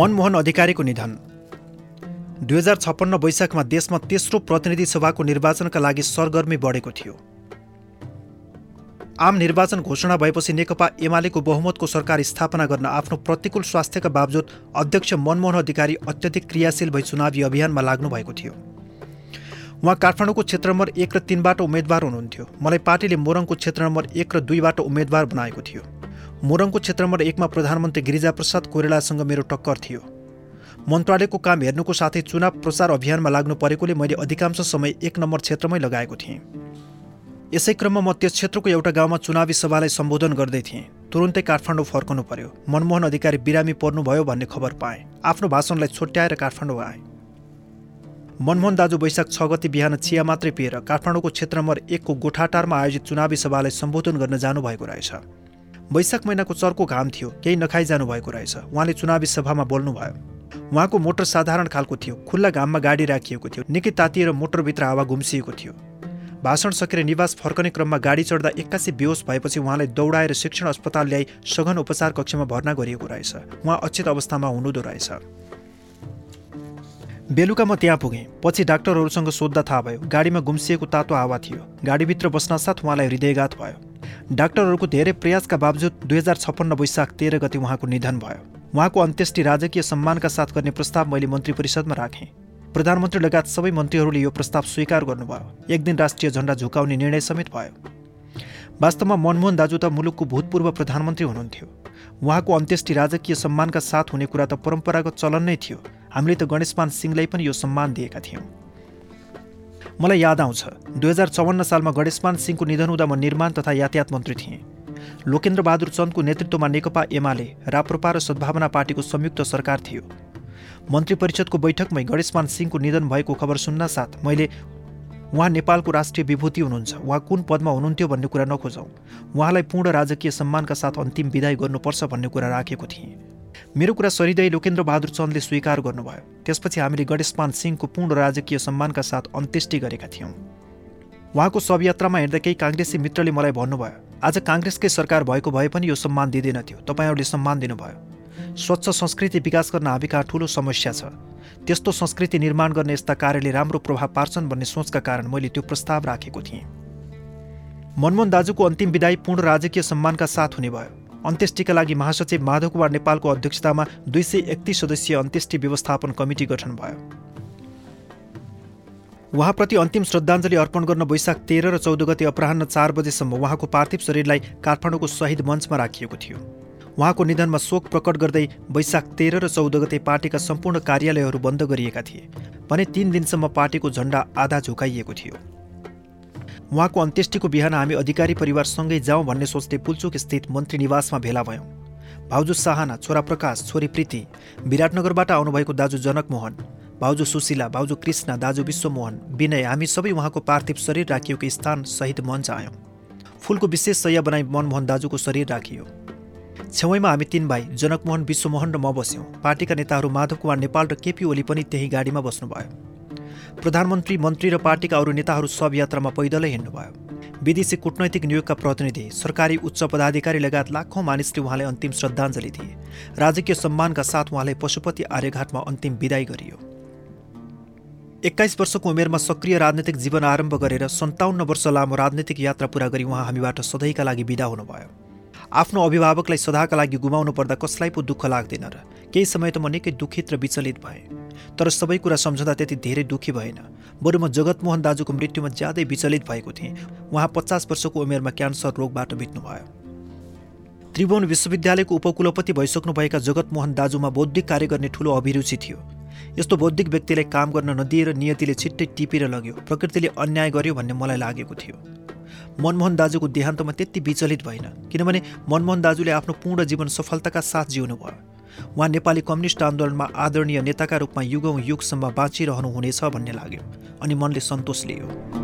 मनमोहन अधिकारीको निधन। दुई हजार छप्पन्न वैशाखमा देशमा तेस्रो प्रतिनिधि सभाको निर्वाचनका लागि सरगर्मी बढेको थियो। आम निर्वाचन घोषणा भएपछि नेकपा एमालेको बहुमतको सरकार स्थापना गर्न आफ्नो प्रतिकूल स्वास्थ्यका बावजुद अध्यक्ष मनमोहन अधिकारी अत्यधिक क्रियाशील भई चुनावी अभियानमा लाग्नु भएको थियो। उहाँ काठमाडौँको क्षेत्र नम्बर एक र तिनबाट उम्मेद्वार हुनुहुन्थ्यो। मलाई पार्टीले मोरङको क्षेत्र नम्बर एक र दुईबाट उम्मेद्वार बनाएको थियो। मोरङको क्षेत्र नम्बर एकमा प्रधानमन्त्री गिरिजाप्रसाद कोइरालासँग मेरो टक्कर थियो। मन्त्रालयको काम हेर्नुको साथै चुनाव प्रचार अभियानमा लाग्नु परेकोले मैले अधिकांश समय एक नम्बर क्षेत्रमै लगाएको थिएँ। यसै क्रममा म त्यस क्षेत्रको एउटा गाउँमा चुनावी सभालाई सम्बोधन गर्दै थिएँ। तुरुन्तै काठमाडौँ फर्कनु पर्यो। मनमोहन अधिकारी बिरामी पर्नुभयो भन्ने खबर पाएँ। आफ्नो भाषणलाई छुट्याएर काठमाडौँ आएँ। मनमोहन दाजु वैशाख छ गति बिहान चिया मात्रै पिएर काठमाडौँको क्षेत्र नम्बर एकको गोठाटारमा आयोजित चुनावी सभालाई सम्बोधन गर्न जानुभएको रहेछ। वैशाख महिनाको चर्को घाम थियो। केही नखाइ जानुभएको रहेछ। उहाँले चुनावी सभामा बोल्नुभयो। उहाँको मोटर साधारण खालको थियो। खुल्ला घाममा गाडी राखिएको थियो। निकै तातिएर मोटरभित्र हावा घुम्सिएको थियो। भाषण सकेर निवास फर्कने क्रममा गाडी चढ्दा एक्कासी बेहोस भएपछि उहाँलाई दौडाएर शिक्षण अस्पताल ल्याई सघन उपचार कक्षमा भर्ना गरिएको रहेछ। उहाँ अक्षित अवस्थामा हुनुहुँदो रहेछ। बेलुका म त्यहाँ पुगेँ। पछि डाक्टरहरूसँग सोद्धा थाहा भयो। गाडीमा गुम्सिएको तातो हावा थियो। गाडीभित्र बस्नासाथ उहाँलाई हृदयघात भयो। डाक्टरहरूको धेरै प्रयासका बावजुद दुई हजार छप्पन्न वैशाख तेह्र गति उहाँको निधन भयो। उहाँको अन्त्येष्टि राजकीय सम्मानका साथ गर्ने प्रस्ताव मैले मन्त्री परिषदमा राखेँ। प्रधानमन्त्री लगायत सबै मन्त्रीहरूले यो प्रस्ताव स्वीकार गर्नुभयो। एक दिन राष्ट्रिय झण्डा झुकाउने निर्णय समेत भयो। वास्तवमा मनमोहन दाजु त मुलुकको भूतपूर्व प्रधानमन्त्री हुनुहुन्थ्यो। उहाँको अन्त्येष्टि राजकीय सम्मानका साथ हुने कुरा त परम्परागत चलन नै थियो। हामीले त गणेशमान सिंहलाई पनि यो सम्मान दिएका थियौँ। मलाई याद आउँछ दुई हजार चौवन्न सालमा गणेशमान सिंहको निधन हुँदा म निर्माण तथा यातायात मन्त्री थिएँ। लोकेन्द्र बहादुर चन्दको नेतृत्वमा नेकपा एमाले राप्रपा र सद्भावना पार्टीको संयुक्त सरकार थियो। मन्त्री परिषदको बैठकमै गणेशमान सिंहको निधन भएको खबर सुन्न साथ मैले उहाँ नेपालको राष्ट्रिय विभूति हुनुहुन्छ उहाँ कुन पदमा हुनुहुन्थ्यो भन्ने कुरा नखोजौँ। उहाँलाई पूर्ण राजकीय सम्मानका साथ अन्तिम विदाय गर्नुपर्छ भन्ने कुरा राखेको थिएँ। मेरो कुरा सरिँदै लोकेन्द्र बहादुर चन्दले स्वीकार गर्नुभयो। त्यसपछि हामीले गणेशमान सिंहको पूर्ण राजकीय सम्मानका साथ अन्त्येष्टि गरेका थियौँ। उहाँको शवयात्रामा हेर्दा केही काङ्ग्रेसी मित्रले मलाई भन्नुभयो आज काङ्ग्रेसकै सरकार भएको भए पनि यो सम्मान दिँदैनथ्यो। तपाईँहरूले सम्मान दिनुभयो। स्वच्छ संस्कृति विकास गर्न हामी कहाँ ठुलो समस्या छ। त्यस्तो संस्कृति निर्माण गर्ने यस्ता कार्यले राम्रो प्रभाव पार्छन् भन्ने सोचका कारण मैले त्यो प्रस्ताव राखेको थिएँ। मनमोहन दाजुको अन्तिम विदाई पूर्ण राजकीय सम्मानका साथ हुने भयो। अन्त्येष्टिका लागि महासचिव माधव कुमार नेपालको अध्यक्षतामा दुई सय एकतिस सदस्यीय अन्त्येष्टि व्यवस्थापन कमिटी गठन भयो। उहाँप्रति अन्तिम श्रद्धाञ्जली अर्पण गर्न वैशाख तेह्र र चौध गते अपराह्न चार बजेसम्म उहाँको पार्थिव शरीरलाई काठमाडौँको शहीद मञ्चमा राखिएको थियो। उहाँको निधनमा शोक प्रकट गर्दै वैशाख तेह्र र चौध गते पार्टीका सम्पूर्ण कार्यालयहरू बन्द गरिएका थिए। भने तीन दिनसम्म पार्टीको झण्डा आधा झुकाइएको थियो। उहाँको अन्त्येष्टिको बिहान हामी अधिकारी परिवारसँगै जाउँ भन्ने सोच्दै पुल्चोक स्थित मन्त्री निवासमा भेला भयौँ। भाउजू साहना छोरा प्रकाश छोरी प्रीति विराटनगरबाट आउनुभएको दाजु जनकमोहन भाउजू सुशीला भाउजू कृष्ण दाजु विश्वमोहन विनय हामी सबै उहाँको पार्थिव शरीर राखिएको स्थान सहित मञ्च आयौँ। फुलको विशेष सय बनाई मनमोहन दाजुको शरीर राखियो। छेउमा हामी तीन भाइ जनकमोहन विश्वमोहन र म बस्यौँ। पार्टीका नेताहरू माधव कुमार नेपाल र केपी ओली पनि त्यही गाडीमा बस्नुभयो। प्रधानमन्त्री मन्त्री र पार्टीका अरू नेताहरू सब यात्रामा पैदलै हिँड्नुभयो। विदेशी कूटनैतिक नियोगका प्रतिनिधि सरकारी उच्च पदाधिकारी लगायत लाखौँ मानिसले उहाँलाई अन्तिम श्रद्धाञ्जली दिए। राजकीय सम्मानका साथ उहाँलाई पशुपति आर्यघाटमा अन्तिम विदाई गरियो। एक्काइस वर्षको उमेरमा सक्रिय राजनैतिक जीवन आरम्भ गरेर सन्ताउन्न वर्ष लामो राजनैतिक यात्रा पुरा गरी उहाँ हामीबाट सधैँका लागि विदा हुनुभयो। आफ्नो अभिभावकलाई सदाका लागि गुमाउनु पर्दा कसलाई पो दुःख लाग्दैन र केही समय त म निकै दुखित र विचलित भएँ। तर सबै कुरा सम्झँदा त्यति धेरै दुःखी भएन। बरु म जगतमोहन दाजुको मृत्युमा ज्यादै विचलित भएको थिएँ। उहाँ पचास वर्षको उमेरमा क्यान्सर रोगबाट बित्नुभयो। त्रिभुवन विश्वविद्यालयको उपकुलपति भइसक्नुभएका जगतमोहन दाजुमा बौद्धिक कार्य गर्ने ठुलो अभिरुचि थियो। यस्तो बौद्धिक व्यक्तिलाई काम गर्न नदिएर नियतिले छिट्टै टिपेर लग्यो प्रकृतिले अन्याय गर्यो भन्ने मलाई लागेको थियो। मनमोहन दाजुको देहान्तमा त्यति विचलित भएन किनभने मनमोहन दाजुले आफ्नो पूर्ण जीवन सफलताका साथ जिउनु भयो उहाँ नेपाली कम्युनिस्ट आन्दोलनमा आदरणीय नेताका रूपमा युगौँ युगसम्म बाँचिरहनुहुनेछ भन्ने लाग्यो अनि मनले सन्तोष लियो।